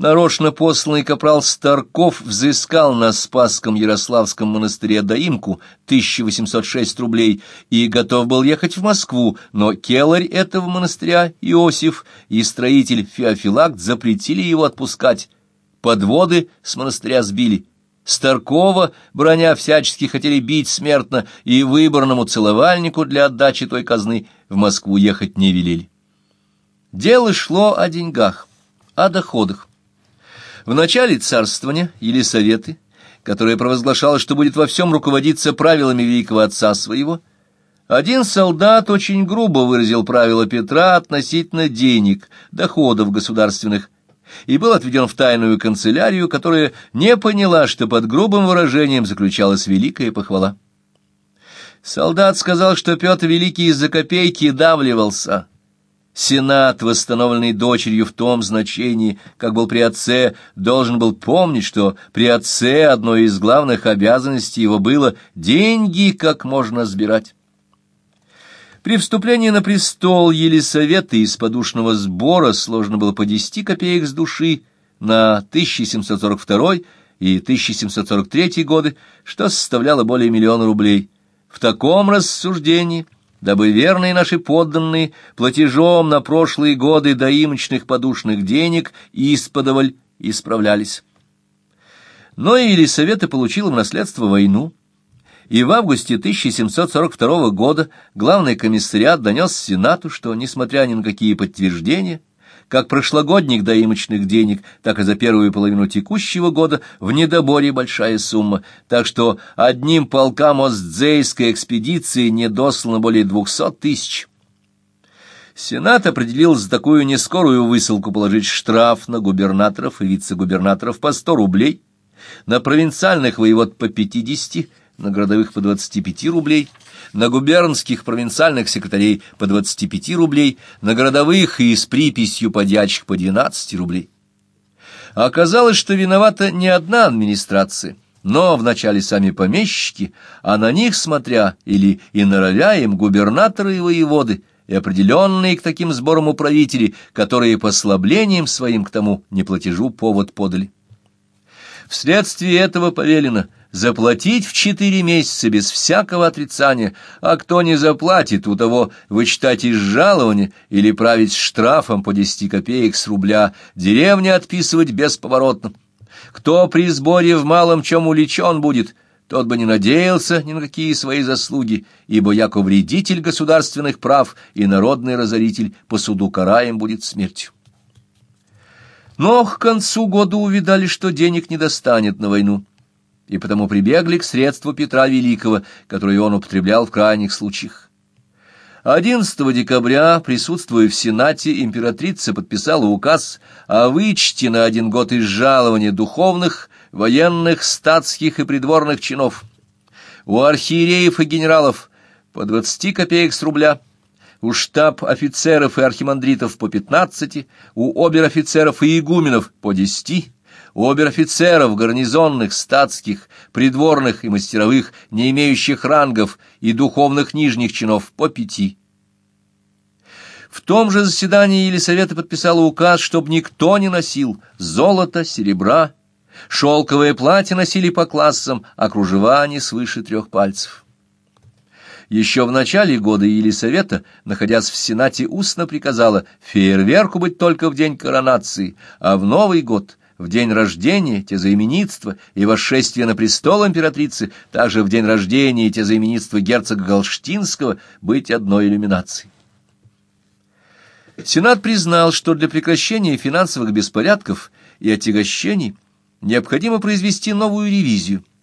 Нарочно посланный капрал Старков взыскал на Спасском Ярославском монастыре доимку 1806 рублей и готов был ехать в Москву, но келарь этого монастыря Иосиф и строитель Феофилакт запретили его отпускать. Подводы с монастыря сбили. Старкова, броня всячески хотели бить смертно, и выборному целовальнику для отдачи той казны в Москву ехать не велели. Дело шло о деньгах, о доходах. В начале царствования Елисаветы, которая провозглашала, что будет во всем руководиться правилами великого отца своего, один солдат очень грубо выразил правила Петра относительно денег, доходов государственных, и был отведен в тайную канцелярию, которая не поняла, что под грубым выражением заключалась великая похвала. Солдат сказал, что Петр Великий из-за копейки давливался, Сенат, восстановленный дочерью в том значении, как был при отце, должен был помнить, что при отце одной из главных обязанностей его было деньги как можно сбирать. При вступлении на престол Елисаветы из подушного сбора сложно было по 10 копеек с души на 1742 и 1743 годы, что составляло более миллиона рублей. В таком рассуждении – дабы верные наши подданные платежом на прошлые годы доимочных подушных денег исподоволь исправлялись. Но и Елисавета получила в наследство войну, и в августе 1742 года главный комиссариат донес Сенату, что, несмотря ни на какие подтверждения, как прошлогодних доимочных денег, так и за первую половину текущего года в недоборе большая сумма, так что одним полкам Остзейской экспедиции не дослано более двухсот тысяч. Сенат определил за такую нескорую высылку положить штраф на губернаторов и вице-губернаторов по сто рублей, на провинциальных воевод по пятидесяти, на городовых по двадцати пяти рублей – на губернских провинциальных секретарей по 25 рублей, на городовых и с приписью подьячих по 12 рублей. Оказалось, что виновата не одна администрация, но вначале сами помещики, а на них смотря или и норовя им губернаторы и воеводы, и определенные к таким сборам управители, которые послаблением своим к тому неплатежу повод подали. Вследствие этого повелено – заплатить в четыре месяца без всякого отрицания, а кто не заплатит, у того вычитать из жалования или править штрафом по десяти копеек с рубля, деревня отписывать бесповоротно. Кто при сборе в малом чем уличен будет, тот бы не надеялся ни на какие свои заслуги, ибо яко вредитель государственных прав и народный разоритель по суду караем будет смертью. Но к концу года увидали, что денег не достанет на войну и потому прибегли к средству Петра Великого, которое он употреблял в крайних случаях. 11 декабря, присутствуя в Сенате, императрица подписала указ о вычете на один год из жалования духовных, военных, статских и придворных чинов. У архиереев и генералов по 20 копеек с рубля, у штаб офицеров и архимандритов по 15, у обер-офицеров и игуменов по 10 у обер-офицеров, гарнизонных, статских, придворных и мастеровых, не имеющих рангов и духовных нижних чинов, по пяти. В том же заседании Елисавета подписала указ, чтобы никто не носил золота, серебра, шелковое платье носили по классам, а кружева не свыше трех пальцев. Еще в начале года Елисавета, находясь в Сенате, устно приказала фейерверку быть только в день коронации, а в Новый год в день рождения, тезаименитства и восшествия на престол императрицы, также в день рождения и тезаименитства герцога Галштинского быть одной иллюминацией. Сенат признал, что для прекращения финансовых беспорядков и отягощений необходимо произвести новую ревизию –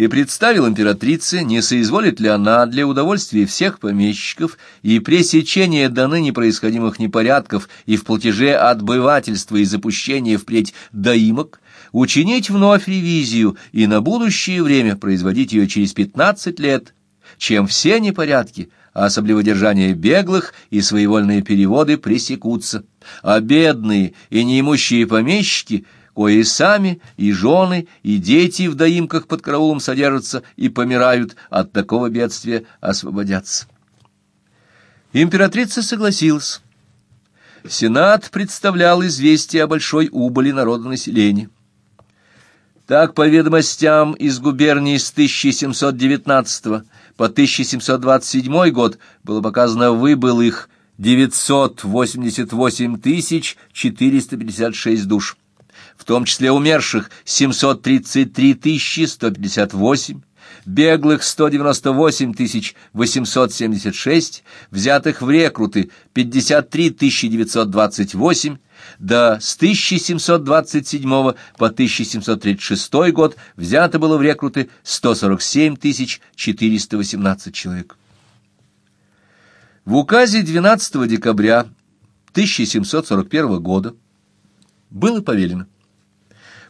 и представил императрице, не соизволит ли она для удовольствия всех помещиков и пресечения до ныне происходимых непорядков и в платеже отбывательства и запущения впредь доимок, учинить вновь ревизию и на будущее время производить ее через пятнадцать лет, чем все непорядки, а особливо держание беглых и своевольные переводы пресекутся, а бедные и неимущие помещики – кои сами, и жены, и дети в доимках под караулом содержатся и помирают, от такого бедствия освободятся. Императрица согласилась. Сенат представлял известие о большой убыли народонаселения. Так, по ведомостям из губернии с 1719 по 1727 год было показано выбыл их 988 456 душ, в том числе умерших 733 158, беглых 198 876, взятых в рекруты 53 928, да с 1727 по 1736 год взято было в рекруты 147 418 человек. В указе 12 декабря 1741 года было повелено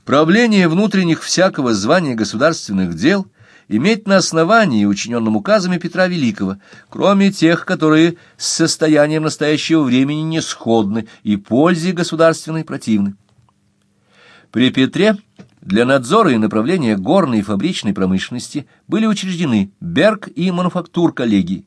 правление внутренних всякого звания государственных дел – иметь на основании, учиненном указами Петра Великого, кроме тех, которые с состоянием настоящего времени не сходны и пользе государственной противны. При Петре для надзора и направления горной и фабричной промышленности были учреждены Берг и мануфактур коллегии.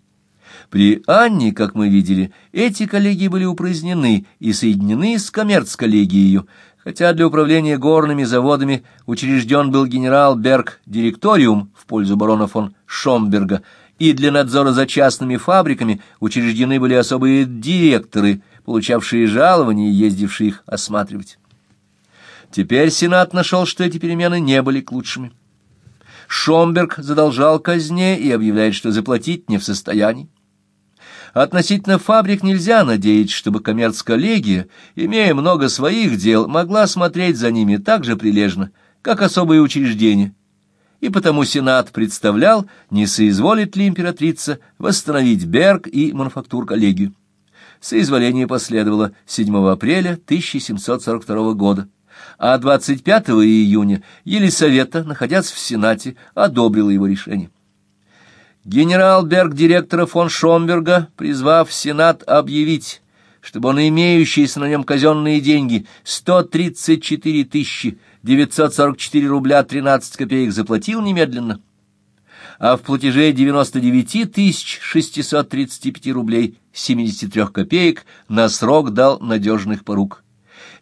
При Анне, как мы видели, эти коллегии были упразднены и соединены с коммерц-коллегией, Хотя для управления горными заводами учрежден был генерал Берг директориум в пользу барона фон Шомберга, и для надзора за частными фабриками учреждены были особые директоры, получавшие жалования и ездившие их осматривать. Теперь Сенат нашел, что эти перемены не были к лучшему. Шомберг задолжал казне и объявляет, что заплатить не в состоянии. Относительно фабрик нельзя надеяться, чтобы коммерц-коллегия, имея много своих дел, могла смотреть за ними так же прилежно, как особые учреждения. И потому Сенат представлял, не соизволит ли императрица восстановить Берг и мануфактур-коллегию. Соизволение последовало 7 апреля 1742 года, а 25 июня Елисавета, находясь в Сенате, одобрила его решение. Генерал Берг директора фон Шомберга, призвав Сенат объявить, чтобы он имеющиеся на нем казенные деньги 134 тысячи 944 рубля 13 копеек заплатил немедленно, а в платеже 99 тысяч 635 рублей 73 копеек на срок дал надежных порук.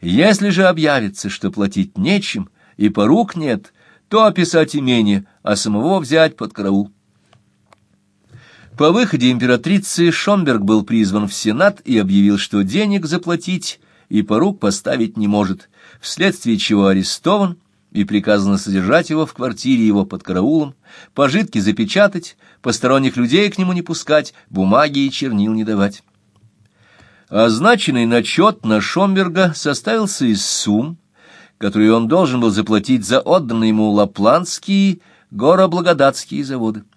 Если же объявится, что платить нечем и порук нет, то описать имение, а самого взять под караул. По выходе императрицы Шомберг был призван в Сенат и объявил, что денег заплатить и порук поставить не может, вследствие чего арестован и приказано содержать его в квартире его под караулом, пожитки запечатать, посторонних людей к нему не пускать, бумаги и чернил не давать. Означенный начет на Шомберга составился из сумм, которые он должен был заплатить за отданные ему лапландские гороблагодатские заводы.